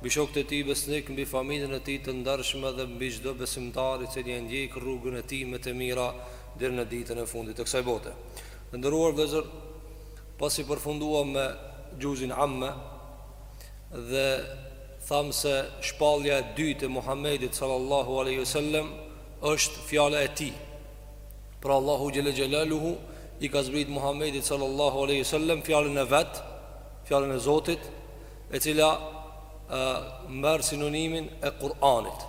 Mbi shokët e tij besnik, mbi familjen e tij të ndershme dhe mbi çdo besimtar i cili e ndjek rrugën e tij me të mira deri në ditën e fundit të kësaj bote. Të nderuar vëllezër, pasi përfundum me Xhuzin Amme dhe thamë se shpallja e dytë e Muhammedit sallallahu alaihi wasallam është fjala e tij. Pra Allahu xhelle xhelaluhu i ka zbrit Muhammedit sallallahu alaihi wasallam fjalën e vet, fjalën e Zotit e cila merr sinonimin e Kur'anit.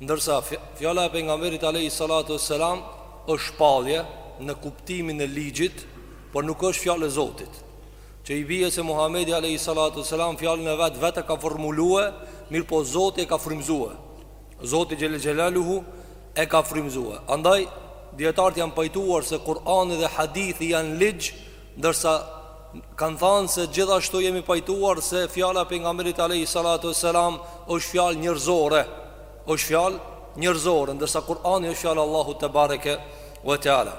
Ndërsa fjala e pejgamberit alayhi salatu wassalam është shpallje në kuptimin e ligjit, por nuk është fjalë e Zotit. Që i bie se Muhamedi alayhi salatu wassalam fjalën e vet vetë e ka formulu, mirëpo Zoti e ka frymëzu. Zoti xhelle xhelaluhu e ka frymëzu. Andaj dietarët janë pajtuar se Kur'ani dhe hadithi janë ligj Ndërsa kanë thanë se gjithashtu jemi pajtuar se fjala e pejgamberit alayhi salatu wasalam është fjalë njerëzore, është fjalë njerëzore, ndërsa Kur'ani është fjalë e Allahut tebareke ve teala.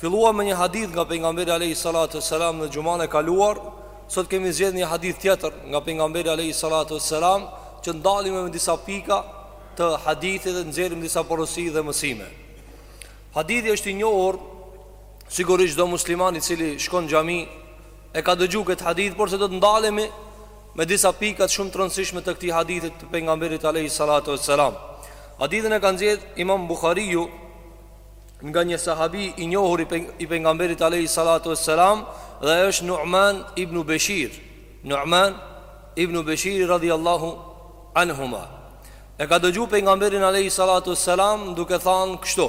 Filluam me një hadith nga pejgamberi alayhi salatu wasalam në xhuman e kaluar, sot kemi zgjedhur një hadith tjetër nga pejgamberi alayhi salatu wasalam që të ndalemi me disa pika të hadithit dhe nxjerrim disa porosi dhe mësime. Hadithi është i njohur Sigurisht çdo musliman i cili shkon në xhami e ka dëgju këtë hadith, por se do të ndalemi me disa pika shumë të rëndësishme të këtij hadithit të pejgamberit alayhi salatu wassalam. Hadithin e ka nxjerr Imam Buhariu nga një sahabi i njohur i pejgamberit alayhi salatu wassalam dhe ai është Nu'man ibn Bashir. Nu'man ibn Bashir radhiyallahu anhuma. E ka dëgju pejgamberin alayhi salatu wassalam duke thanë kështu: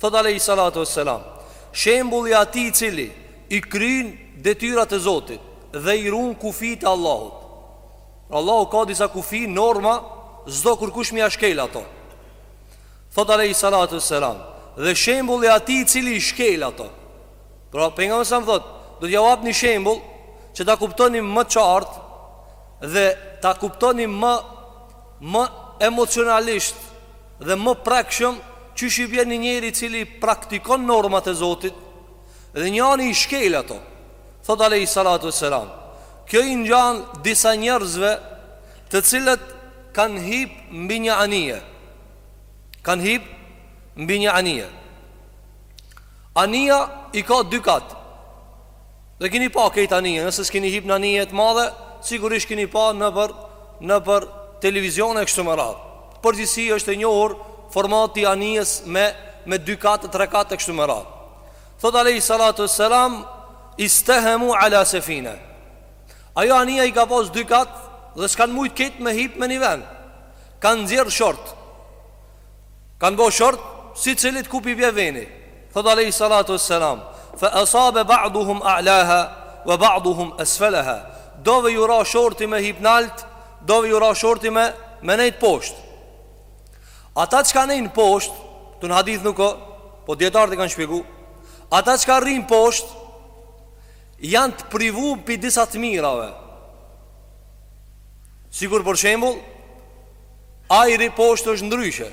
Thotë alejhi salatu ue selam, Shembulli i atij i cili i kryen detyrat e Zotit dhe i ruan kufijtë e Allahut. Pra Allahu ka disa kufi, norma, s'do kurkush m'ia shkel ato. Thotë alejhi salatu ue selam, dhe shembulli i atij i cili i shkel ato. Pra pejgamberi a.s. thotë, do t'jau jap një shembull që ta kuptoni më qartë dhe ta kuptoni më më emocionalisht Dhe më prekshëm, qysh i vjen një njeri i cili i praktikon normat e Zotit dhe njani i shkel ato. Thot alej salatu wassalam, kjo i ngjan disa njerëzve të cilët kanë hip mbi një anije. Kanë hip mbi një anije. Anija i ka dy kat. Dhe kini pa kejt anije, nëse s'kini hip në anije të madhe, sigurisht kini pa nëpër, nëpër televizione e kështu me radhë. Përgjithësi është e njohur formati i anijes me, me dy kate, tre kate e kështu me radhë. Thot Alehi Salatu e Selam, istehemu ala sefine. Ajo anije i ka pas dy kate dhe s'kanë mujtë kejt me hip në një vend. Kanë nxjerr short. Kanë bo short si cilit ku pi vjen veni Thot Alehi Salatu e Selam Fe asabe ba'duhum a'laha Ve ba'duhum esfeleha Dove ju ra shorti me hyp nalt Dove ju ra shorti me Me nejt posht Ata çka nejnë posht Të në hadith nuk o Po djetarët i kanë shpjegu Ata çka rrinë posht Janë të privu pi disa t'mirave Sikur për shembul Ajri poshtë është ndryshe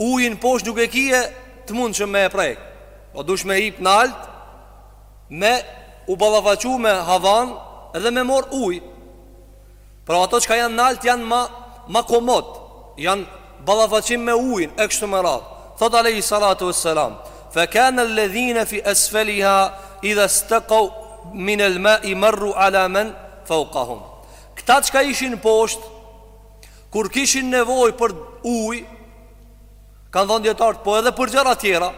Ujin poshtë nuk e kije të mundshëm me e prek Po dush me hip nalt Me u ballafaqu me havan Edhe me mor uj Pra ato çka janë nalt janë ma, ma komod Janë n'ballafaqim me ujin E kështu me radhë Thot alehi salatu e selam Fe kene ledhine fi esfeliha Idhe stekau Minel mai merru ala men Feukahum Këta çka ishin poshtë kur kishin nevojë për ujë, kanë thënë dijetarët, po edhe për gjëra të tjera,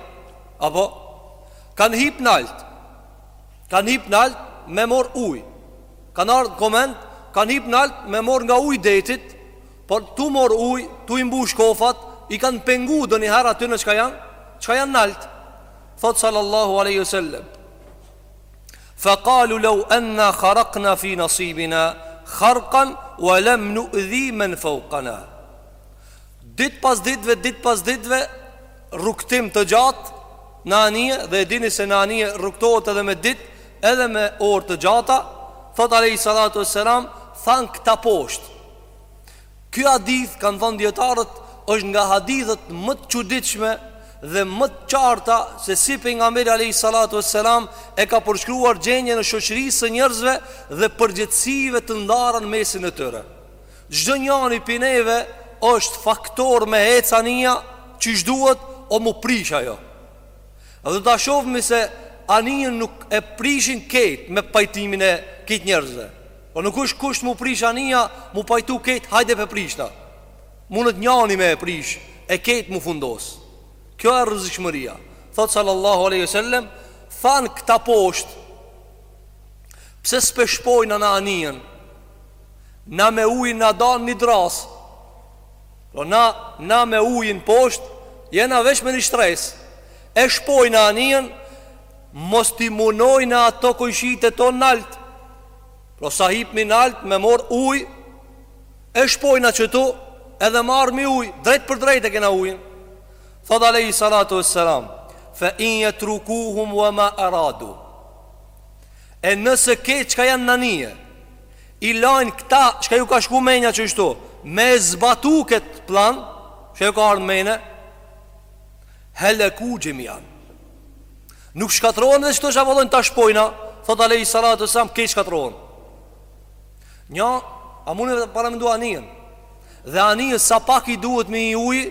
apo kanë hip nalt. Kanë hip nalt me mor ujë. Kanë ardhur dokëment, kanë hip nalt me mor nga uji i detit, por tu mor ujë, tu i mbush kofat, i kanë pengu donjëherë atyne çka janë, çka janë nalt. Thot sallallahu alaihi wasallam. Fa kalu lau enna kharakna fi nasibina Kharkan wa lem nu'dhi men faukana Dit pas ditve, dit pas ditve Rrugëtim të gjatë Në anije dhe e dini se në anije Rrugëtohet edhe me dit Edhe me orë të gjata Thot Alehi Salatu e Selam Than këta poshtë Ky hadith kanë thënë dijetarët është nga hadithet më të çuditshme dhe më të qarta se si pejgamberi alayhi salatu vesselam e ka përshkruar gjendjen e shoqërisë së njerëzve dhe përgjegjësive të ndara në mesin e tyre. Çdo njani pi neve është faktor me ec anija qysh duhet o m'u prish ajo. Dhe do ta shohim se anijën nuk e prishin kejt me pajtimin e kejt njerëzve. Po nuk është kusht m'u prish anija m'u pajtu krejt hajde pe prishna Munet njani me e prish E krejt m'u fundos Kjo e rrezikshmëria Thotë sallallahu aleyhi sallem Thanë këta posht Pse s'pe shpojna në anijen Na me ujin na dan një drras Po na, na me ujin posht Jena veç me një shtres E shpojna anijen Mos t'i munojna ato kojshitë tonë naltë Prej sa hipmi nalt me marr uj E shpojna qëtu Edhe marrmi uj Drejtpërdrejt e kena ujin Thot Alejhi Salatu ve Selam Fe in jetrukuhum ve ma aradu E nëse krejt çka janë n'anije I lajnë këta çka ju ka shku menja qështu Me zbatu këtë plan Çka ju ka ardhë n'mene Heleku xhemian Nuk shkatrrohen veç kto çka po dojnë ta shpojna Thot alejhi salatu selam krejt shkatrrohen Nja, a mun e paramendu anijën Dhe anijës sa pak i duhet me hi uj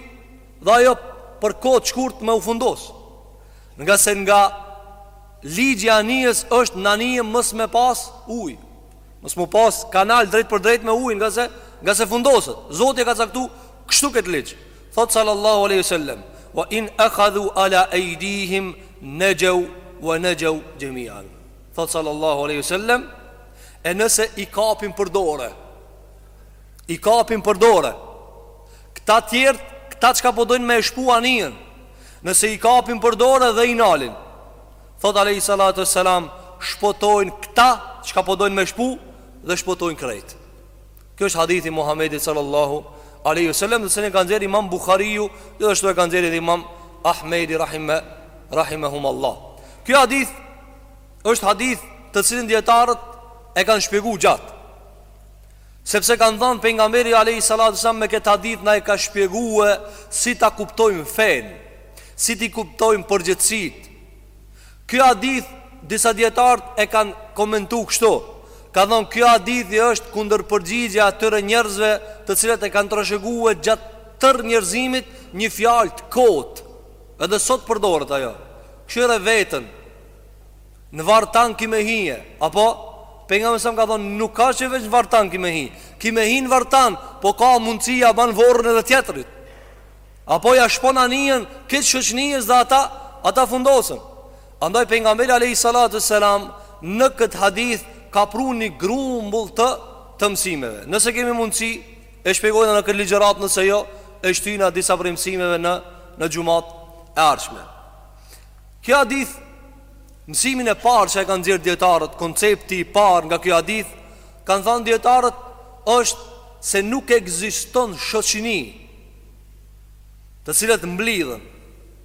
Dhe ajo për koh t'shkurt me u fundos Ngase nga ligji i anijës është në anijën mos me pas uj Mos me pas kanal drejtpërdrejt me uj Ngase, ngase fundoset Zoti e ka caktu kështu këtë ligj Thotë sallallâhu alejhi ve sellem, Wa in akhadhu ala eydihim nejew wa nejew jemi'an. Thotë sallallâhu alejhi ve sellem, e nëse i kapin për dore, i kapin për dore. Këta të tjerë, këta çka po dojnë me e shpu anijen, nëse i kapin për dore dhe i nalin. Thotë alejhi salatu vesselam, shpotojnë këta çka po dojnë me shpu dhe shpotojnë krejt. Kjo është hadithi i Muhammedit sallallahu aleyhi sallam Të cilin e ka nxerr imam Buhariju Gjithashtu e ka nxerr edhe imam Ahmedi rahime, rahimehumullah Kjo hadith është hadith të cilin dijetarët e kanë shpjegu gjatë Sepse kanë thanë pejgamberi aleyhi salatu selam Me këtë hadith na e ka shpjegu e si ta kuptojmë fenë Si t'i kuptojmë përgjegjësitë Kjo hadith disa dijetart e kan komentu kështu, kan thon kjo hadithi është kundërpërgjigjja e atyre njerëzve të cilët e kan trashëgu gjat tërë njerëzimit një fjalë të kot. Edhe sot përdoret ajo. Kshyre veten në varr tan ki me hi, e po pejgamberi a.s. ka thon nuk asht që veç n'varr tan ki me hi. Ki me hi në varr tan, po ka mundësi ja ban varrin edhe tjetrit. Apo ja shpon anijen kësaj shoqnijës dhe ata ata fundosën. Andaj pejgamberi alejhi salatu selam në kët hadith ka pru ni grumbull të të mësimeve. Nëse kemi mundësi e shpjegojna në kët ligjëratë nëse jo e shtyjna disa prej mësimeve në në xhumatë e ardhshme. Ky hadith mësimin e parë që e kanë nxjerr dijetarët koncepti i parë nga ky hadith kanë thanë dijetarët është se nuk ekziston shoqni të cilët mblidhen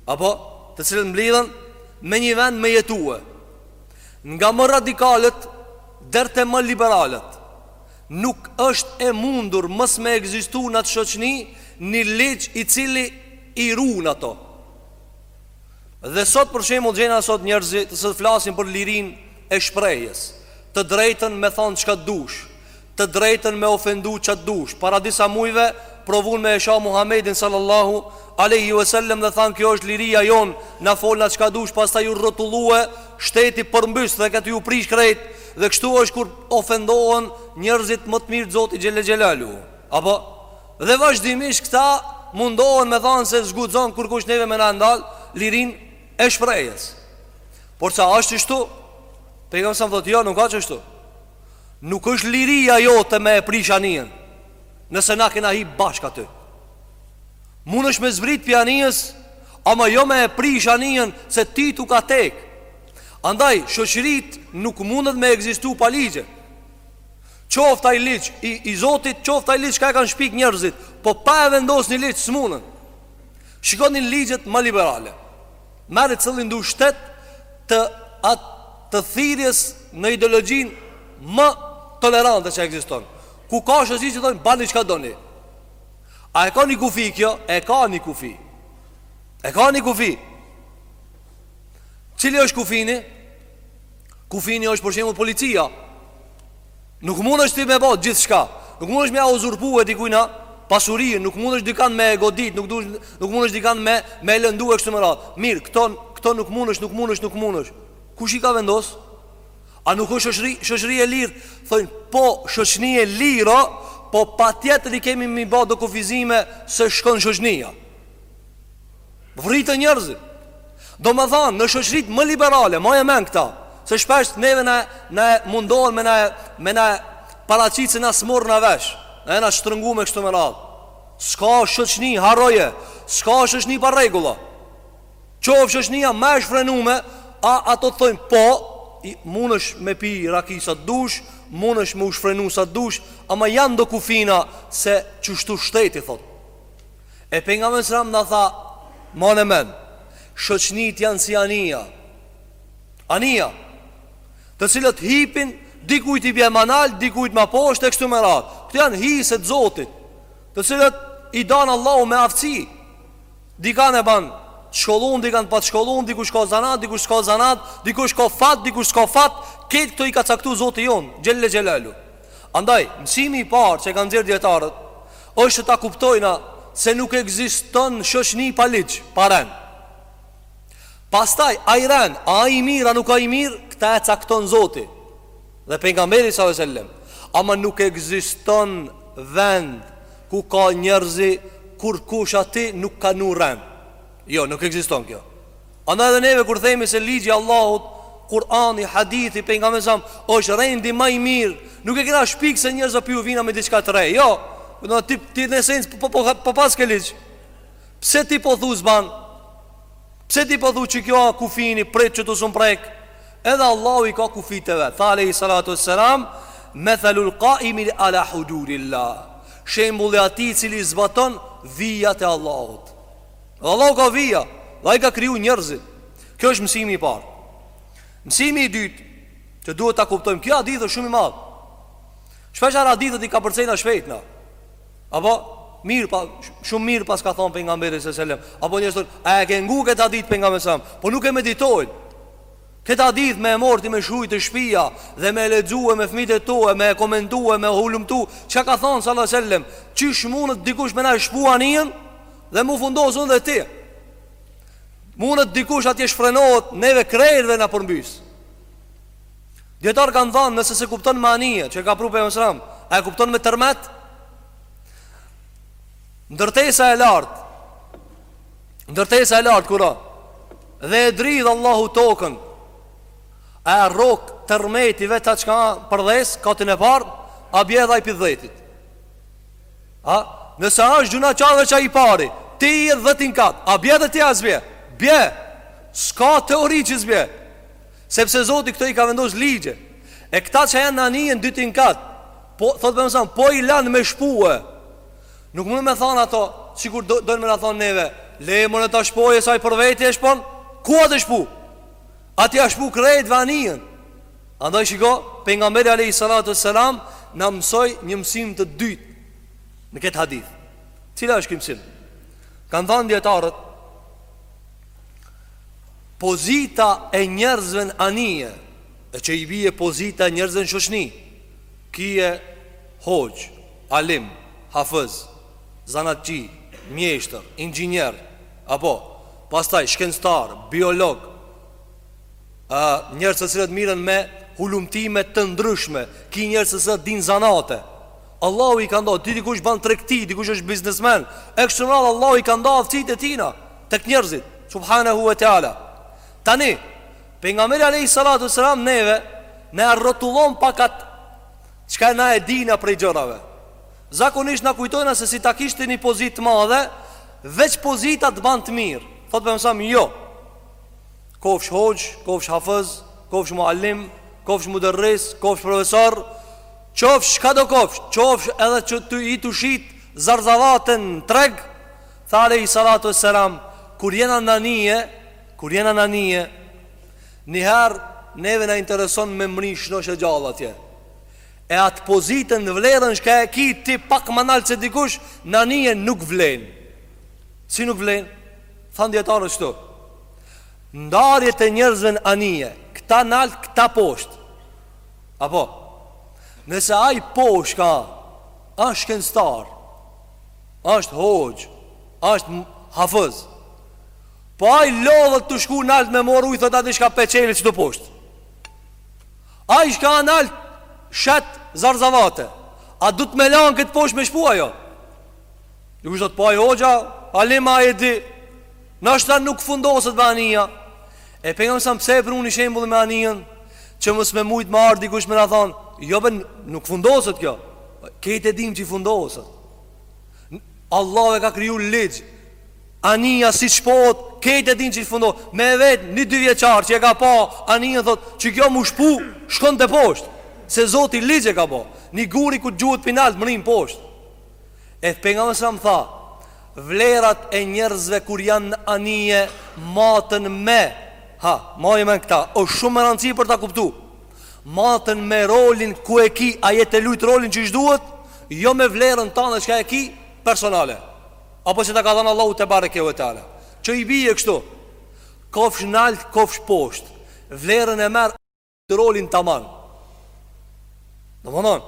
apo të cilët mblidhen me një vend me jetue nga më radikalët deri te më liberalët nuk është e mundur mos me ekzistu në atë shoqni një ligj i cili i ruan ato dhe sot për shembull gjena sot njerëzit sot flasin për lirin e shprehjes të drejtën me thanë çka dush të drejtën me ofendu çka dush. Para disa mujve provun me e sha Muhamedit sallallahu alaihi wasallam dhe than kjo është liria jon, na folna çka dush, pastaj u rrotullue shteti përmbys dhe këtu u prish krejt dhe kështu është kur ofendohen njerëzit më të mirë Zoti xhele xhelaluhu. Apo dhe vazhdimisht këta mundohen me thanë se s'guxon kurkush neve me na ndal lirin e shprehjes. Por a është kështu? Pejgamberi sa thotë, jo, nuk ka kështu. Nuk është liria jote me e prish anijen Nëse na kena hi bashkë aty Munesh me zbrit prej anijes Ama jo me e prish anijen Se ti tu ka tek Andaj, shoqërit nuk mundet me ekzistu pa ligje Qoftë ai ligj i, i zotit, qoftë ai ligj çka e kanë shpik njerëzit Po pa e vendos një ligj s'munën Shikonin ligjet ma liberale Merre cillin do shtet të atë të thirrjes në ideologjinë më tolerante që ekziston. Ku ka shoqëri që thotë bani çka doni. A e ka një kufi kjo? E ka një kufi. E ka një kufi. Cili është kufini? Kufini është për shembull policia. Nuk mundesh ti me ba gjithçka Nuk mundesh me ia uzurpue dikujna Pasurinë, nuk mundesh dikan me e godit Nuk, dush, nuk mundesh dikan me, me lëndue kështu me radhë Mirë, këto, këto nuk mundesh, nuk mundesh, nuk mundesh Kush i ka vendos? A nuk është shoqëri, shoqëri e lirë? Thojnë, po shoqni e lirë Po patjetër i kemi mi ba do kufizime Se shkon shoqnija Vriten njerëzit. Domethënë, në shoqëritë më liberale, maje mend këta, se shpesh neve na na mundohen me na me na paraqit se na s'morrna vesh. Jena shtrëngume kështu me radhë. S'ka shoqëni harroje, s'ka shoqëni pa rregulla. Qoftë shoqënia ma e shfrenume, a ato thonë po, mundesh me pi raki sa t'dush, mundesh me u shfrenu sa t'dush, ama janë do kufina se qështu shteti thotë. E pejgamberi alejhi selam na tha, Mane men, shoqnitë janë si anija, anija, të cilët hipin, dikujt i bje ma nalt, dikujt ma poshtë, e kështu me radhë. Këto janë hiset e Zotit, të cilët i dan Allahu me urtësi. Dikan e ban të shkollun, dikan të pashkollun, dikush ka zanat, dikush s'ka zanat, dikush ka fat, dikush s'ka fat, krejt këto i ka caktu Zoti jonë, xhele xhelaluhu Andaj, mësimi i parë që e kanë nxjerr dijetarët është që ta kuptojna se nuk ekziston shoqni pa ligj, pa rend. Pastaj, ai rend, a ai i mirë a nuk ai i mirë, këtë e cakton Zoti dhe pejgamberi sallallahu alajhi wasallam. Ama nuk ekziston vend ku ka njerëzi kurkush aty nuk ka vnu rend. Jo, nuk ekziston kjo. Andaj edhe neve kur themi se ligji i Allahut, Kur'ani, hadithi, pejgamberit alejhi selam, është rendi ma i mirë, nuk e kena shpik se njerëz po ju vina me diçka të re. Jo, edhe ti nesër po paske ligj. Pse ti po thu s'ban? Pse ti po thu që kjo a kufini prej që ti s'mun prek? Edhe Allahu i ka kufit e vet. Tha alejhi salatu ve selam, mathalul qaimi ala hududillah. Shembulli i atij i cili i zbaton vijat e Allahut. Dhe Allahu ka vija Dhe ai ka kriju njërzit Ky është mësimi i parë Mësimi i dytë Që duhet ta kuptojmë Ky hadith është shumë i madh Shpeshherë hadithet i kapërcejna shpejt na A po mirë pra, Shumë mirë paska thanë pejgamberi alejhi selam Apo njerëzit thonë A e ke ngu këtë hadith pejgamberit alejhi selam Po nuk e meditojnë Këtë hadith me e marr ti me shku te shpia Dhe me e lexue me fmitë e tu e me e komentue me e hulumtu Çka ka thanë alejhi salatu selam Qysh mundet dikush me na shpu anijen Dhe me u fundos unë dhe ti Munet dikush atje shfrenohet Neve krejtve na përmbys Dijetarët kanë thanë Nëse s'e kupton me anije Që e ka pru pejgamberi alejhi selam A e kupton me tërmet Ndërtesa e lartë Ndërtesa e lartë kur a Dhe e dridh Allahu tokën A e rrok tërmeti Veç ata që ka përdhes Katin e parë A bje edhe ai i pesëdhetit A, nëse është gjynahqar veç ai i pari Ti je n'dhetin kat A bje dhe ti a s'bje Bje S'ka teori që s'bje Sepse zoti këto i ka vendos ligje E këta që janë në anije n'dytin kat Po, thotë pejgamberi alejhi selam, po i lanë me shpue Nuk mundë me thanë ata Sikur do, dojnë me na thanë neve Le more ta shpojë se ai për veti e shpon Ku atë shpu Ati ashtë bu krejt anijën Andaj shiko Pejgamberi alejhi salatu ve selam Na mësoj një mësim të dytë Në këtë hadith Cila është ky mësim Kanë thanë dijetarët Pozita e njerëzve në anije E që i bije pozita e njerëzve në shoqni Kije Hoxh Alim Hafëz Zanatçi Mjeshtër Inxinjer Apo Pastaj shkencëtarë, biologë, ë njerëz të cilët mirën me hulumtime të ndryshme, ki njerëz të cilët dinë zanate. Allahu i ka nda, ti dikush ban tregti, dikush është biznesmen, e kështu me radhë Allahu i ka nda aftësitë e tina, tek njerëzit, subhanehu ve teala. Tani, Pejgamberi alejhi salatu ve selam neve, na e rrotullon pak at, çka na e dina prej gjërave. Zakonisht na kujtojna se si ta kishe një pozitë të madhe, veç pozita të ban të mirë. Thotë Pejgamberi a.s., jo. Kofsh hoxh, kofsh hafëz, kofsh muallim, kofsh mudërris, kofsh profesor, qofsh çka do kofsh, qofsh edhe ti tu shit zarzavate n'treg, tha alejhi salatu ve selam, kur jena në anije, kur jena në anije, njëherë neve na intereson me mri shnosh e gjallë atje. E atë pozitën vlerën çka e ki ti pak ma nalt se dikush Në anije nuk vlen Si nuk vlen Thanë dijetarët ktu Ndarjet e njerëzve në anije Këta nalt, këta posht Apo Nëse ai posht ka është shkencëtar është hoxhë është hafëz Po ai lodhet tu shku nalt me marr uj thotë ati çka pe çeli qetu posht Ai çka a nalt shet zarzavate A duhet me lan kët posht me shpu a jo Dikush thot po ai hoxha Alim a ai e di Nashta nuk fundoset me anija E Pejgamberi a.s. pse e pruni shembullin me anijën Që mos me mujt me ardh dikush me na thanë Jo be nuk fundoset kjo Kejt e dim qi fundoset Allahu e ka kriju ligj Anija si shpohet Kejt e din që fundoset Me vet një dy vjeçar që e ka pa Anija thotë që kjo mu shpu Shkon te poshtë Se zoti ligj e ka bo Një guri kur gjuhet pi nalt mrrin posht E Pejgamberi a.s. tha Vlerat e njerëzve kur janë në anije Maten me Ha, maje men këta O shumë me rëndësi për ta kuptu Maten me rolin ku e ki A je tu e lujt rolin qysh duhet Jo me vlerën tande çka e ki personale Apo si ta ka dhënë Allahu tebareke ve teala Që i bije kështu Kofsh nalt, kofsh posht Vlerën e merr te roli tamam Domethënë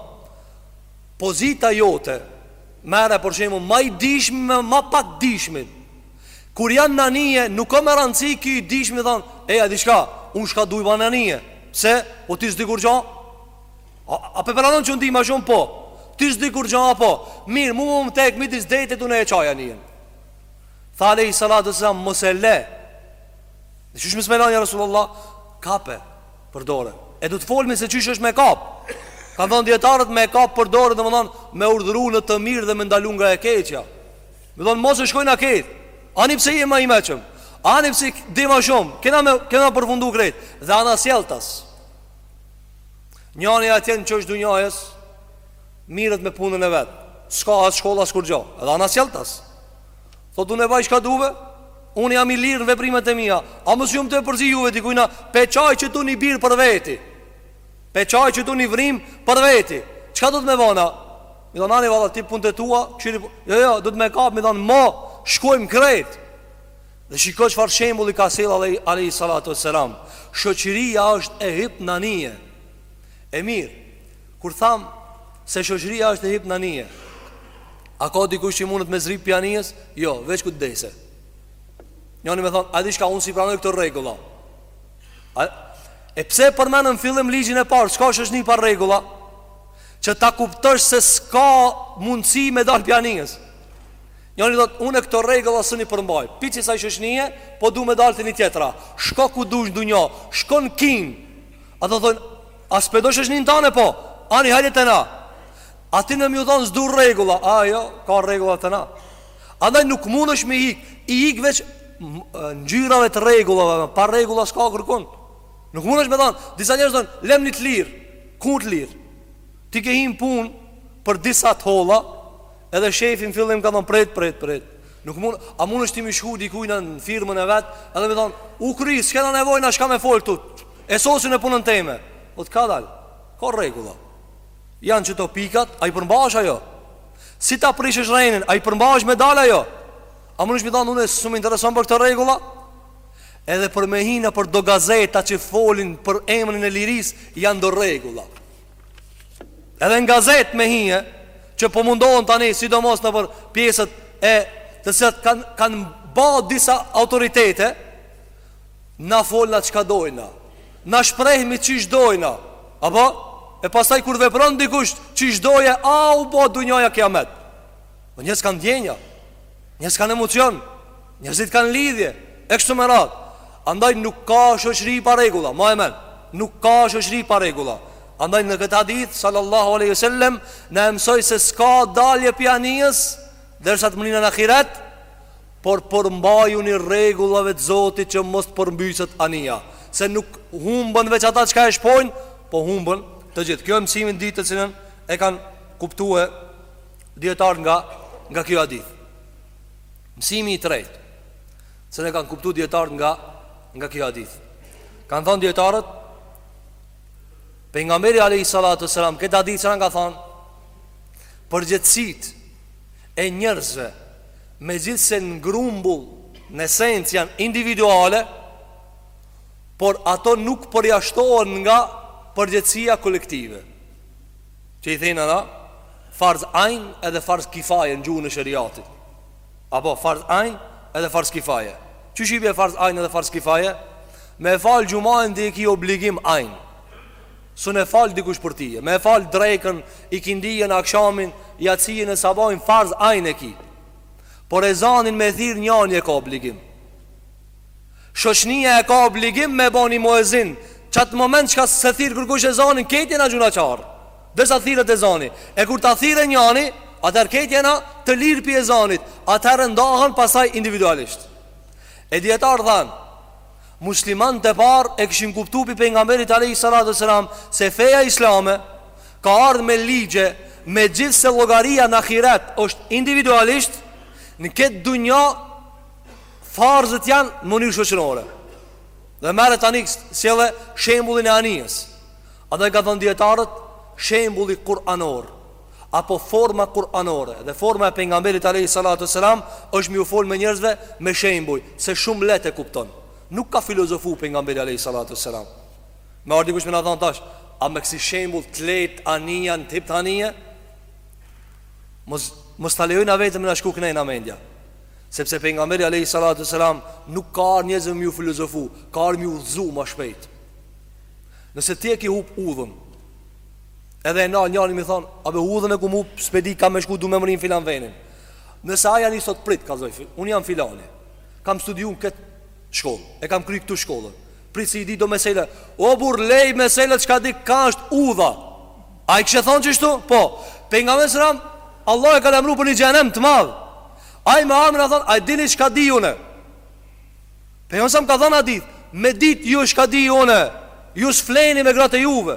Pozita jote Merre për shembull ma i dijshmi me ma pak dijshmin Kur janë n'anije, nuk ka më rëndësi ky i dishmi thonë, e, a di shka, unë shka du i ba n'anije. Se, o ti s'di kurgjo? A, a pe pranon që unë di ma shumë po? Ti s'di kurgjo, a po? Mirë, mu më më tek, midis detit unë e çaj anijen. Tha alejhi salatu selam, mos e le. Dhe qysh mos me lan ja Rasulullah, kape, për dore. E do të folmi se qysh është me kap. Kanë thonë dijetarët me kap për dore, do me thonë, me urdhru në të mirë dhe me ndalu nga e keqja. Me thonë mos se shkojna krejt Ani pse je ma i meçëm Ani pse di ma shumë Kena, me, kena përfundu krejt Dhe anasjelltas Njani atje në qosh të dunjajës Mirret me punën e vet S'ka as shkolla as kurgjo Dhe anasjelltas Thot unë e baj shka du vet Unë jam i lirë në veprimet e mija Ama s'jum tu u përzi juve dikujna Pe çaj qetu një birë për veti Pe çaj qetu një vrimë për veti Çka duhet me ba na Me i thonë ani valla ti punët e tua, kshyri po... Jo, jo, duhet me kapë, me i thonë mo, shkojmë krejt. Dhe shiko çfarë shembulli ka sjell alejhi salatu ve selam. Shoqëria është e hipun n'anije. E mirë, kur thamë se shoqëria është e hipun n'anije, a ka dikush që mundet me zbri pi anijes? Jo, veç kur të dese. Njani me thonë, a di shka unë s'i pranoj këto rregulla? A, e pse përmenëm n'fillim ligjin e parë, çka është është një parë rregulla? Që ta kuptosh se s'ka mundësi me dalë pi anijes Njani thot, une këto rregulla s'un i përmbaj Pi qisaj shoqnije, po du me dalë te një tjetra Shko ku dush n'dunja, shko në Kinë Ata thonë, a s'pe do shoqninë tane po Ani, hajde te na A ti në m'ju thonë, s'du rregulla A jo, ka rregulla te na Andaj nuk mundesh me hik I hik veç ngjyrave të rregullave Pa rregulla s'ka kërkun Nuk mundesh me thonë, disa njerëz thonë, lemni të lirë. Ku të lirë? Ti ke hi n'punë për disa të holla, edhe shefi në fillim ka thonë prit, prit, prit. Nuk mund, a mundesh ti me shku dikujt në firmën e vet, edhe me thonë, u kry, s'ke nevojë na shka me fol këtu. E sosi une punën teme. O po kadal. Ka rregulla. Janë qito pikat, a i përmbash a jo. Si ta prishësh renin, a i përmbash me dal a jo. A mundesh me thonë, unë s'më intereson për këto rregulla? Edhe për me hi nëpër do gazeta që folin për emrin e lirisë janë do rregulla Edhe në gazetë me hi e që po mundohen tani sidomos nëpër pjesët e të cilat kanë kanë ba disa autoritete Na folna çka dojna Na shprehmi qysh dojna Apo? E pastaj kur vepron dikush qysh doje A u bo dunjaja kijamet Po njerëz kanë ndjenja, njerëz kanë emocion, njerëzit kanë lidhje, e kështu me radhë. Andaj nuk ka shoqëri pa rregulla, mbaje mend. Nuk ka shoqëri pa rregulla. Andaj në këtë hadith sallallahu alaihi wasallam na mësoi se s'ka dalje pi anijes derisa të mrinë në ahiret, por përmbajuni rregullave të Zotit që mos të përmbyset anija, se nuk humbin veç ata çka e shpojnë, po humbin të gjithë. Kjo e mësimi i dytë të cilën e kanë kuptue Dijetarët nga nga ky hadith. Mësimi i tretë, që e kanë kuptu dijetarët nga nga ky hadith. Kanë thanë dijetarët Pejgamberi alayhi salatu selam këtë hadith që na ka thanë përgjegjësitë e njerëzve megjithëse në grumbull në esencë janë individuale por ato nuk përjashtohen nga përgjegjësia kolektive që i thena na farz ain edhe farz kifaje në gjuhën e sheriatit. Apo farz ain edhe farz kifaje. Qysh i bie farz ain edhe farz kifaje? Me e fal xhumanë ti e ki obligim ain. Sun e fal dikush për ti. Me e fal drekën, ikindijën, akshamin, jacinë e sabahin farz ain e ki. Por ezanin me e thirr njani e ka obligim. Shoqnia e ka obligim me ba ni muezin Qat moment çka s'e thirr kërkush ezanin Krejt jena gjynahqarë Derisa thirret ezani E kur ta thirre njani Atëherë krejt jena të lirë pi ezanit Atëherë ndahen pastaj individualisht E dijetarët thanë Muslimanët e parë e kishin kuptu pi pejgamberit alayhi salatu wasalam Se feja islame Ka ardhë me ligje Megjithëse llogaria në ahiret është individualisht Në kët dunja Farzët janë në mënyrë shoqnore. Dhe merre tani e sjell shembullin e anijes. Andaj kanë thanë dijetarët shembulli kuranor apo forma kuranore dhe forma e pejgamberit alayhi salatu selam është me ju fol me njerëzve me shembuj se shumë lehtë e kupton. Nuk ka filozofu pejgamberi alayhi salatu selam. Me ardh dikush me na than tash, a me kësi shembull të lehtë anija n'hip n'anije? Mos mos ta lejojna veten me na shku knej na mendja. Sepse pejgamberi alayhi salatu wasalam nuk ka ardh njerëzve me ju filozofu, ka ardh me ju udhëzu ma shpejt. Nëse ti e ke hup udhën, edhe e nal njanin mi thon, "A be udhën e kum hup s'pe di kam me shku du me mrin filan venin." Nëse ai ia nis thot prit, kallzoj, "Unë jam filani. Kam studiu kët shkollë, e kam kry këtu shkollën. Prit se i di do mesela. O burr leji meselet çka di ka asht udha." A i kishe thonë qështu? Po, pejgamberi sallallahu alajhi wasallam, Allahu e ka lajmëruar për një xhenem të madh. Ai me ardh me na thonë, a e dini çka di unë? Pejgamberi a.s. ka thënë hadith, me ditë ju çka di unë, ju s'fleni me gratë e juve.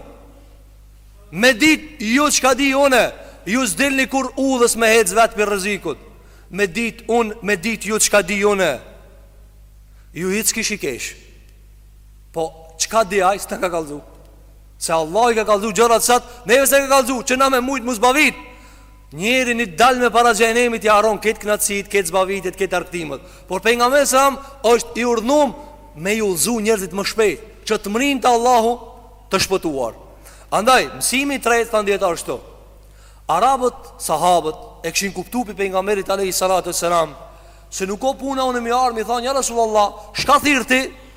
Me ditë ju çka di unë, ju s'dilni kurrë udhës me hec vetë prej rrezikut. Me ditë unë, me ditë ju çka di unë. Ju hiç s'kishit kesh. Po çka di ai s'ta ka kallzu. Se Allahu i ka kallzu gjërat saktë, neve s'i ka kallzu që na me mujt m'u zbavit. Njeri një dalme para xhenemit i harron këto knaqësitë, këto zbavitjet, këto argëtimet. Por pejgamberi a.s. është i urdhnum me i udhzu njerëzit më shpejt, që të mrrijn te Allahu të shpëtuar. Andaj, mësimi i tretë thanë dijetarët është këtu. Arabët, sahabët e kishin kuptuar pej pejgamberit alayhi salatu selam se nuk o puna unë me ardh m'i thonë ja Rasulullah, çka thirre ti?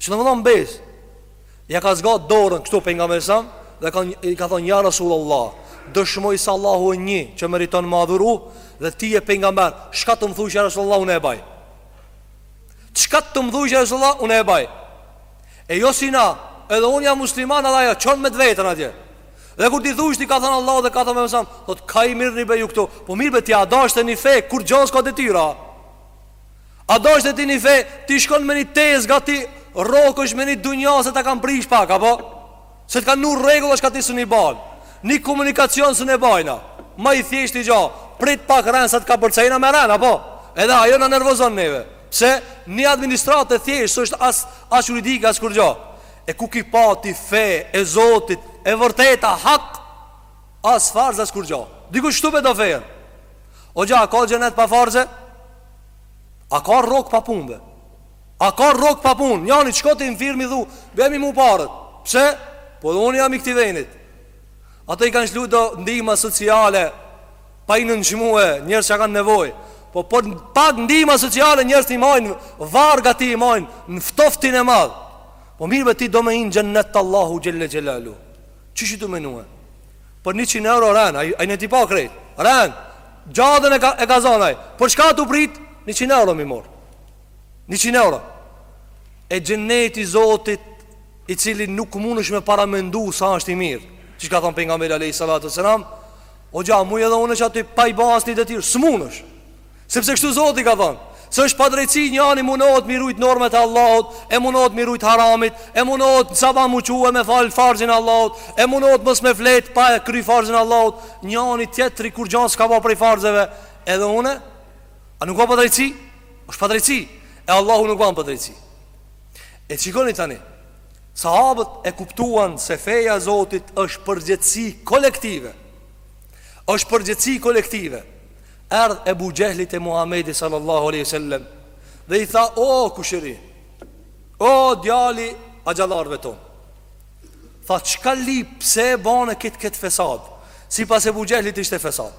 Që do të thotë besë. Ia ka zgatë dorën kështu pejgamberit a.s. dhe ka i ka thonë ja Rasulullah, dëshmoj se Allahu është një që meriton m'u adhuru dhe ti je pejgamber. Çka të më thuaj ja Rasulullah unë e baj. Çka të më thuaj ja Rasulullah unë e baj. E jo si na, edhe unë jam musliman edhe ai ja çon me veten atje. Dhe kur t'i thuash ti ka thënë Allahu dhe ka thënë Muhamedi, thotë ka i mirë rri be ju këtu. Po mirë be ti a dashte një fe kurgjo s'ka detyra. A doshte ti një fe Ti shkon me një tezgë ti rrokesh me një dunja se ta kanë prish pak Apo Se tek a vnu rregulli çka ti s'un e ban Një komunikacion s'un e bajna ma i thjeshti gja Prit pak ren se t'kapërcejna me ren Apo Edhe ajo na nervozon neve Se një administratë e thjeshtë s'është as, as juridik as kurgja E ku ki pa ti fe e zotit E vërteta hak As farz as kurgja Dikush shtu e do fejen Oxha a ka xhenet pa farze A ka rrogë pa punë be? A ka rrogë pa punë? Njani shko ti në firmë i thu, bjermi mu paret. Pse? Po dhe unë jam i këtij vendit. Ato i kanë, ç'u do ndihma sociale pa i nënçmue njerëz që kanë nevojë. Po për pak ndihma sociale njerëzit i majnë vargat i majnë në ftoftin e madh. Po mirë be ti do me hin xhennet te Allahu xhelle xhelalu. Qysh je tu menue? Për 100 euro ren, a i keni pa krejt. Ren. Xhaden e ka e ka zanë ai. Për çka â tu prit? 100 euro mi mor. 100 euro. E xheneti i Zotit i cili nuk mundesh me paramendu sa është i mirë. Çka ka thon pejgamberi alayhi salatu selam, oxha muj edhe unë qaty pa i bë asnjë detyrë, s'mundesh. Sepse kështu Zoti ka thënë, se është padrejtësi njani mundohet m'i rujt normat e Allahut, e mundohet m'i rujt haramit, e mundohet në sabah m'u çu me fal farzin e Allahut, e mundohet mos me flet pa e kry farzin e Allahut, njani tjetri kurgja s'ka ba prej farzeve, edhe une, a nuk ka padrejtësi? është padrejtësi, e Allahu nuk ban padrejtësi. E shikoni tani, sahabët e kuptuan se feja e Zotit është përgjegjësi kolektive, është përgjegjësi kolektive, Erdh Ebu Xhehli te Muhamedi sallallahu alaihi wasallam dhe i tha o kushëri, o djali axhallarëve tonë. Tha çka li pse e bane këtë këtë fesad Sipas Ebu Xhehlit ishte fesad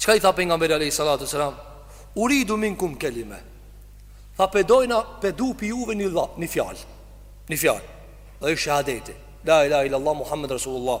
Çka i tha Pejgamberi alejhi salatu selam Uridu minkum kelime Tha po dojna po du prej juve një, dha, një fjalë Një fjalë Dhe i shehadeti La ilaha illa Allah Muhammed Rasulullah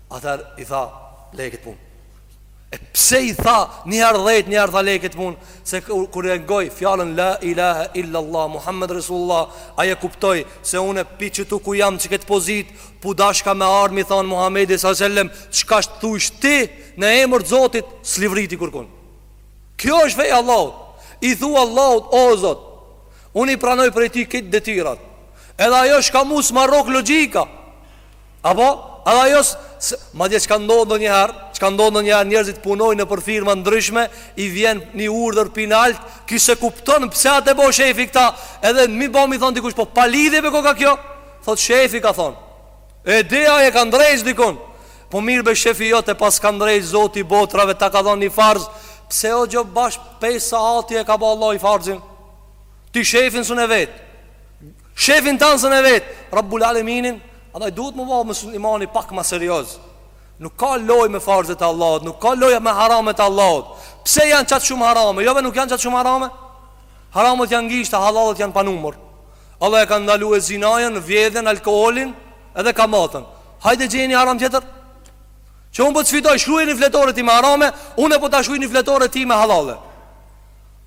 Atëherë i tha, leje këtë punë. E pse i tha një herë 10, një herë tha leje këtë punë? Se kur e ngoi fjalën la ilaha illa Allah Muhammed Resulullah, ai e kuptoi se unë prej këtu ku jam kësaj pozite, po dashka me ardhë m'i thon Muhamedit sallallahu alajhi wasallam, çka thua ti në emër të Zotit, s'livriti kurkun. Kjo është feja e Allahut. I thua Allahut o Zot, unë i pranoj prej teje këto detyrat. Edhe ajo çka mu s'marrok logjika Apo, edhe ajo së, madje çka ndodh nonjëherë, çka ndodh nonjëherë njerëzit punojnë nëpër firma të ndryshme, i vjen një urdhër pi nalt, ti s'e kupton pse bre bo shefi këta, edhe n'bo me thonë dikush, po pa lidhje bre koka kjo, thotë shefi ka thonë, e di ai e ka ndreq dikun, po mirë be shefi jot e paska ndreq Zoti i botrave, ta ka thonë një farz, pse o gjo bash pesë sahati e ka bo Allahi farzin, ti shefin s'un e vet, Shefin tan s'un e vet Rabbul Aleminin Andaj duhet me u bo muslimani pak ma serioz Nuk ka lojë me farzet e Allahut Nuk ka lojë me haramet e Allahut Pse janë qaq shumë harame Jo be nuk janë qaq shumë harame Haramet janë gisht, hallallet janë pa numër Allahu e ka ndalue zinanë, vjedhjen, alkoholin Edhe kamatën Hajde gjej një haram tjetër Që unë po të sfidoj, shkruaj një fletore ti me harame Unë po të shkruaj një fletore ti me hallalle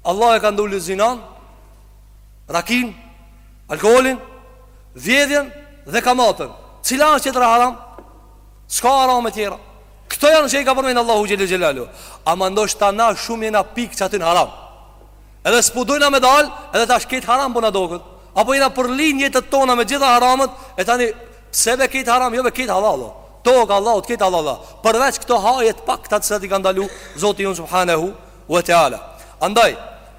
Allahu e ka ndalue zinanë Rakinë, alkoholin, vjedhjen dhe kamatën. Cila është tjetra haram? S'ka harame tjera. Këto janë që i ka përmend Allahu Xhel-le Xhelaluhu. Ama ndoshta na shumë jena pik qaty në haram. Edhe s'po dojna me dalë, edhe tash krejt haram po na doket. Apo jena përly jetët tona me gjitha haramet, e tani pse be krejt haram, jo be krejt hallall o. Toka e Allahut krejt hallall o. Përveç këto hajet pak të t'i ka ndalu, Zoti ynë subhanehu, ue teala. Andaj,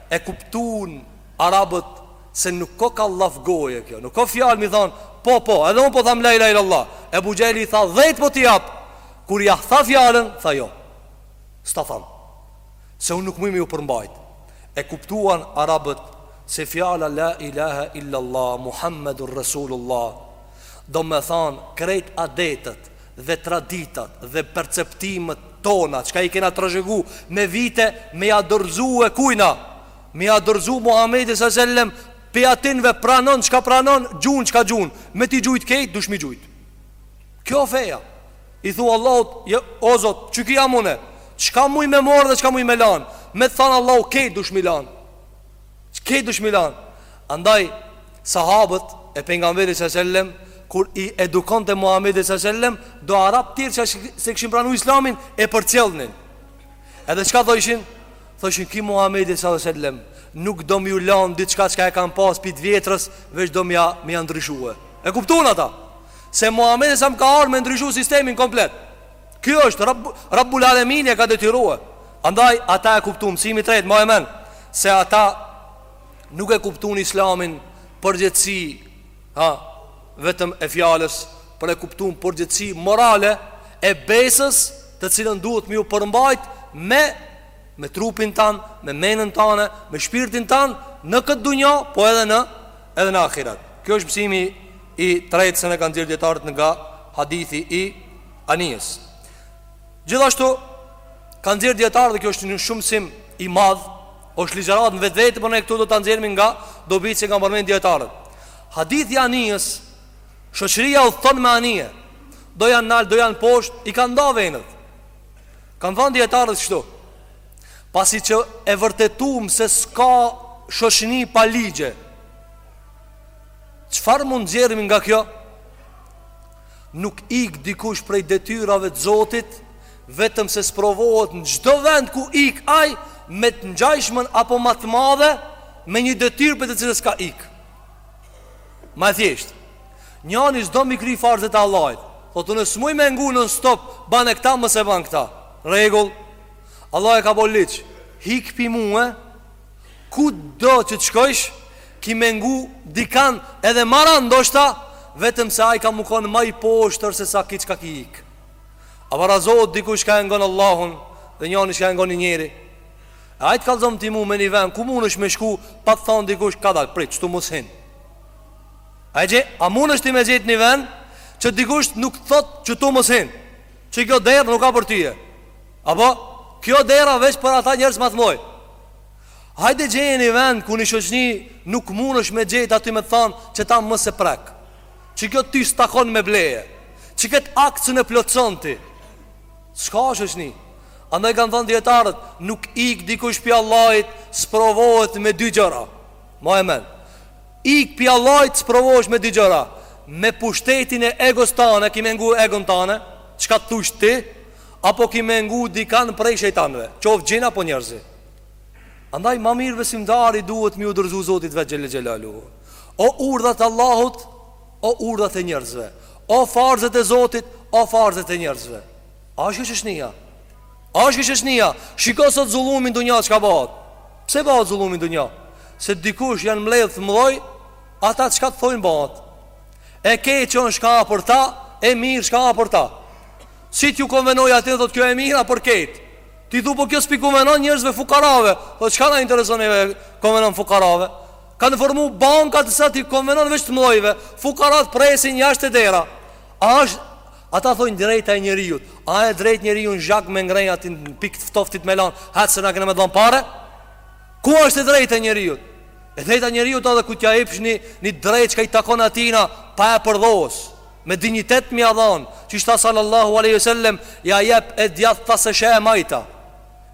e kuptun arabët se nuk ko ka llaf goje kjo nuk ko fjalë mi than po po edhe un po tham la ilahe illallah Ebu Xhehli i tha dhjetë po ti jap kur ja tha fjalën tha jo s'ta tham se un nuk muj me ju përmbajt e kuptuan arabët se fjala la ilahe illallah Muhammedun Resulullah do me than krejt adetët dhe traditat dhe perceptimet tona çka i kena trashëgu me vite me ja dorëzu e kujna me ja dorëzu Muhamedi s'a sellem pi atinve pranon çka pranon gjun çka gjun me t'i gjujt kejt dush mi gjujt kjo feja i thu Allahut jo, o Zot çiki jam une çka muj me marr dhe çka muj me lan me të than Allahu kejt dush mi lan Kejt dush mi lan Andaj Sahabët E Pejgamberit s'a sellem Kur i edukonte Muhammedi s'a sellem Do arab tjerë që s'e kishin pranu islamin E përcjellnin Edhe çka thoshin Thoshin ki Muhammedi s'a sellem Nuk do m'ju lan Diçka çka e kan pas pi t'vjetrës Veç do m'ja ndryshue E kuptun ata Se Muhammedi s'a'm ka ardh me ndryshu sistemin komplet Kjo është Rabbul Alemin e ka detyrue. Andaj ata e kuptun mësimi i tretë, mbaje mend se ata nuk e kuptun Islamin përgjegjësi, ha, vetëm e fjalës, por e kuptun përgjegjësi morale e besës, të cilën duhet me ju përmbajt me me trupin tan, me menën tane, me shpirtin tan në këtë dunja, po edhe në edhe në ahiret. Kjo është mësimi i tretë që e kanë nxjerr dijetarët nga hadithi i anijes. Gjithashtu kanë nxjerr dijetarët dhe kjo është një shumë mësim i madh, është ligjërat në vetvete, por ne këtu do ta nxjerrim nga dobit që kanë përmend dijetarët. Hadithi i anijes, shoqëria u thon me anije. Do janë nal, do janë poshtë, i kanë ndavë vendet. Kanë thënë dijetarët kështu. Pasi që e vërtetuam se s'ka shoqni pa ligje Çfarë mund nxjerrim nga kjo? Nuk ik dikush prej detyrave të Zotit, vetëm se sprovohet në çdo vend ku ik ai me të ngjajshmën apo më të madhe me një detyrë prej të cilës ka ik. Ma e thjesht. Njani s'do mi kri farzet e Allahit. Thotë unë s'muj me ngu non stop, bane këta mos e ban këta. Rregull, Allah e ka bo ligj, hik pi mue, Kudo që të shkojsh Ki me ngu dikan edhe mara ndoshta Vetëm se aj ka mu konë ma i poshtër se sa ki çka ki ik A barazohet dikush çka e ngon Allahun Dhe njani çka e ngon ni njeri Hajt kallzom ti mu me një ven Ku munesh me shku Pa të thonë dikush kadale Prit, qëtu mos hin A, gje, a munesh ti me gjet një ven Që dikush nuk thot qëtu mos hin Që kjo derë nuk ka për tyje Apo, kjo dera veç për ata njerëz ma t'moj Hajde gjeje ni vend ku ni shoqni nuk mundesh me gjejt aty me than që ta më se prek Që kjo ty stakon me bleje Qi ket akt s'e plotëson ti Ska shoqni Andaj kanë thanë djetarët Nuk ik dikush pi Allahit Sprovohet me dy gjëra Ma e men Ik pi Allahit sprovohesh me dy gjëra Me pushtetin e egos tane Ki me ngu egon tane Çka të thush ti Apo ki me ngu dikan prej shejtanëve, qoftë xhin apo njeri. Andaj ma mirë besimtari duhet mi u dorëzu Zotit vetë xhelle xhelaluhu. O urdhat e Allahut, o urdhat e njerëzve, o farzet e Zotit, o farzet e njerëzve. Asht kjo qeshtja? Asht kjo qeshtja? Shiko sot zullumi në dunja çka bahet. Pse bahet zullumi në dunja? Se dikush janë mbledh të mëdhoj, ata çka të thojn bahet. E keqja asht çka për ta, e mirë çka për ta. Si tju konvenoj atin thot kjo e mira por ket. Ti thu po kjo s'pi konvenon njerëzve fukarave. Po çka na intereson neve konvenon fukarave? Kanë formu bankat sa ti konvenon veç të mëdhojve. Fukarat presin jashtë e dera. A është Ata thojnë drejta e njeriu. A e drejt njeriu në zhak me ngrenë atë në pikë të ftoftit me lan, a se na kena me dhon pare? Ku është e drejta e njeriut? E drejta e njeriut o hakun t'ja epsh ni ni drejtë që i takon atina pa e përdhos. Me dinjitet mja dhanë, qysh tha Sallallahu Alejhi Ve Sellem, ja jep e djathta s'e sheh e majta.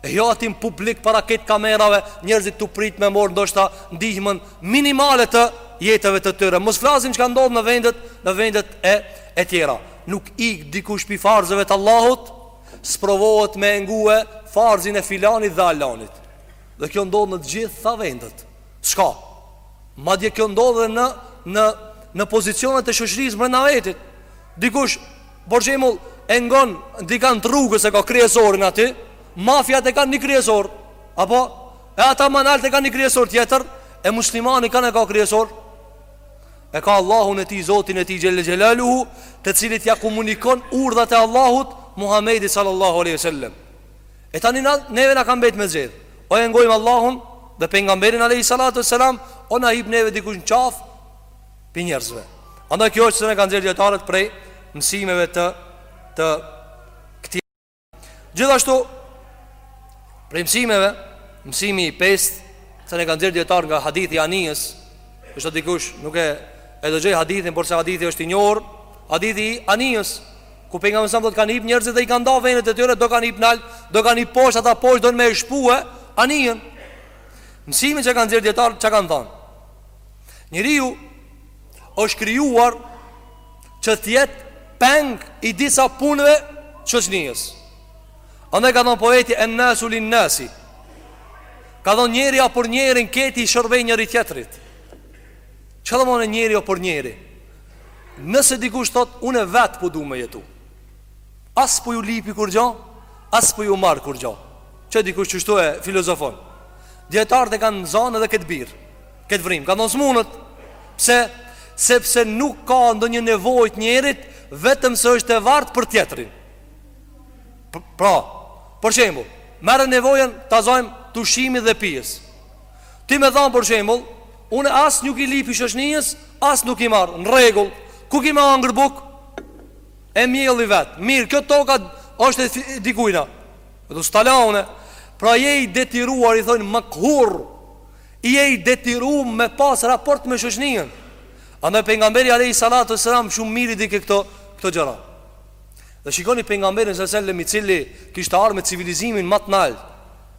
E jo atin publik para ketë kamerave, njerëzit tu prit me morë ndoshta ndihmën minimale të jetëve të tyre. Mos flasim çka ndodh në vendet, në vendet e e tjera. Nuk ik dikush pi farzeve të Allahut, sprovohet me ngue farzin e filanit dhe alanit. Dhe kjo ndodh në të gjitha vendet. Çka? Madje kjo ndodh dhe në në në pozicionet e shoqërisë mbrenda vetit. Dikush, për shembull, e ngon dikan të rrugës e ka kryesorin aty, mafiat e kanë një kryesor, apo e ata manalt e kanë një kryesor tjetër, e muslimani kanë e ka kryesor, e ka Allahun e tij, Zotin e tij, xhelle xhelaluhu, të cilit ja komunikon urdhat e Allahut, Muhammedi sallallahu aleyhi sallem. E tani na neve na ka mbet me zgjedh. O e ngojmë Allahun dhe pejgamberin alayhi salatu selam, o na hip neve dikush në qaf pi njerëzve. Andaj kjo është sene kanë nxjerr dietarët prej mësimeve të të këtij. Gjithashtu prej mësimeve, mësimi i pestë sene kanë nxjerr dietar nga hadithi i Anijes, ndoshta dikush nuk e e dëgjoj hadithin, por se hadithi është i njohur, hadithi i Anijes Kur pejgamberi sa ka thanë kanë hip njerëzit dhe i kanë da venet e tyre, do kanë hip nal, do kanë hip poshtë ata poshtë don me e shpue anijen. Mësimi që kanë nxjerr dijetarët, çka kanë thënë? Njeriu është krijuar që të jetë peng i disa punëve shoqnisë. Andaj ka thënë poeti en nasu lin nasi. Ka thënë njeri o për njerin, me i shërby njëri tjetrit. Çka domethonë njeri o për njeri? Nëse dikush thotë unë vetë po du me jetu, as s'po ju lipi kurrgjo, as s'po ju marr kurrgjo. Që dikush qështu e filozofon. Dijetarët e kanë zanë edhe këtë birë, këtë vrimë. Kanë thonë s'munet, pse sepse nuk ka ndonjë nevojë të njerit vetëm se është e varun për tjetrin. Pra, për shembull, merr nevojën ta zojmë t'ushqimit dhe pijës. Ti me thanë për shembull, unë as nuk i lypi shoqnisë, as nuk i marr. Në rregull, ku ki me hangër bukë? E mjelli vet. Mirë, kjo toka është e dikujna. Këtu s'ta la unë. Pra je i detyruar i thonë makhur. I je i detyruar me pas raport me shoqninë. Andaj pejgamberi alayhi salatu wasalam shumë mirë i di këto këto gjëra. Dhe shikoni pejgamberin sallallahu alaihi wasallam i cili kishte ardh me civilizimin ma t'naltë.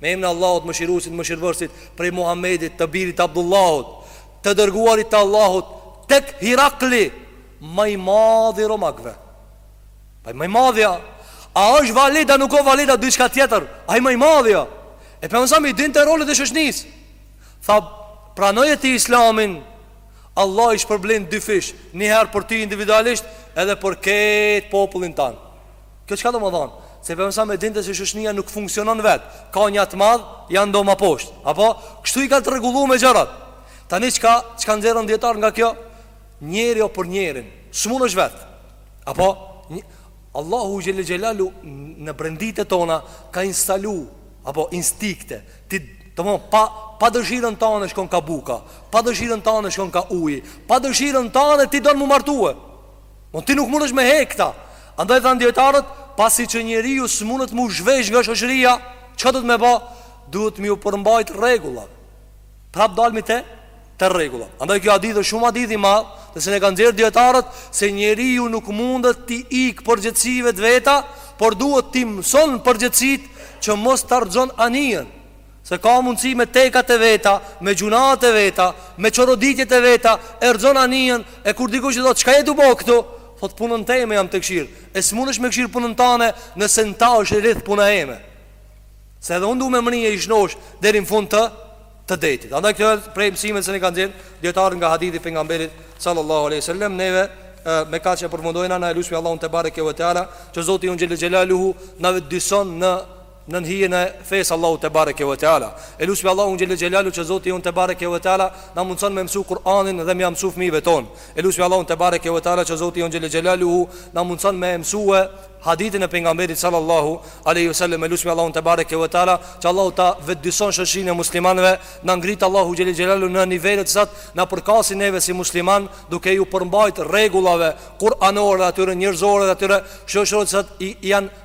Me emrin e Allahut, Mëshiruesit, Mëshirëbërësit, prej Muhamedit, të birit të Abdullahut, të dërguarit të Allahut, tek Hirakli, ma i madhi i romakëve. Ai ma i madhi, a? A është valid a nuk o valid a diçka tjetër? Ai ma i madhi, a? E pejgamberi a.s. i dinte rolet e shoqnisë? Tha, pranoje ti Islamin? Allahu të shpërblen dy fish, një herë për ty individualisht, edhe për këtë popullin tand. Kjo çka domethonë? Se pejgamberi a.s. e dinte se shoqnia nuk funksionon vetë, ka njat madh, janë do ma poshtë. Apo, kështu i ka t'rregullume gjërat. Tani çka, çka nxjerrin dijetarët nga kjo? Njeri o për njerin, s'mun rrin vetë. Apo, një, Allahu xhele xhelaluhu në brenditë tona ka instalu, apo instinkte, ti domethonë, pa, pa dëshirën tane shkon ka buka, pa dëshirën tane shkon ka uji, pa dëshirën tane ti don m'u martue. Mo ti nuk mundesh me hek këta Andaj thanë dijetarët Pasi që njeriu s'mundet m'u zhvesh nga shoqëria Ça duhet me ba Duhet m'iu përmbajt rregullave Prap dalmi te Te rregullat Andaj ky hadith është shumë hadith i madh Dhe sene kanë nxjerr dijetarët Se njeriu nuk mundet t'i ik përgjegjësive të veta Por duhet t'i mëson përgjegjësitë Që mos ta rrëzon anijën Se ka mundësi me tekat e veta, me gjunaat e veta, me çoroditjet e veta, e rrxon anijen, e kur dikush i thotë çka je tu bo këtu, thotë punën teme jam të këshir, e s'munësh me këshir punën tane nëse në ta është e lidhë puna eme. Se edhe unë du me mri e i shnosh deri në fund të të detit. Andaj këto janë prej mësimeve që na kanë dhënë dijetarët nga hadithi i pejgamberit sallallahu alaihi wasallam neve me kaq e përfundojna na e lusmi Allahun te bareke ve teala që Zoti jonë xhelle xhelaluhu na vetëdijson në nën hijen e fesë së Allahut te bareke ve teala e lusmi Allahun xhelle xhelalu që Zoti jonë te bareke ve teala na mundson me mësu Kur'anin dhe me ja mësu fëmijëve tonë e lusmi Allahun te bareke ve teala që Zoti jonë xhelle xhelaluhu na mundson me e mësue hadithin e pejgamberit sallallahu alejhi ve sellem e lusmi Allahun te bareke ve teala që Allahu ta vetëdijson shoqërinë e muslimanëve na ngrit Allahu xhelle xhelalu në nivele të cilat na përkasin neve si musliman duke ju përmbajt rregullave kur'anore atyre njerëzore dhe atyre shoqërore të cilat janë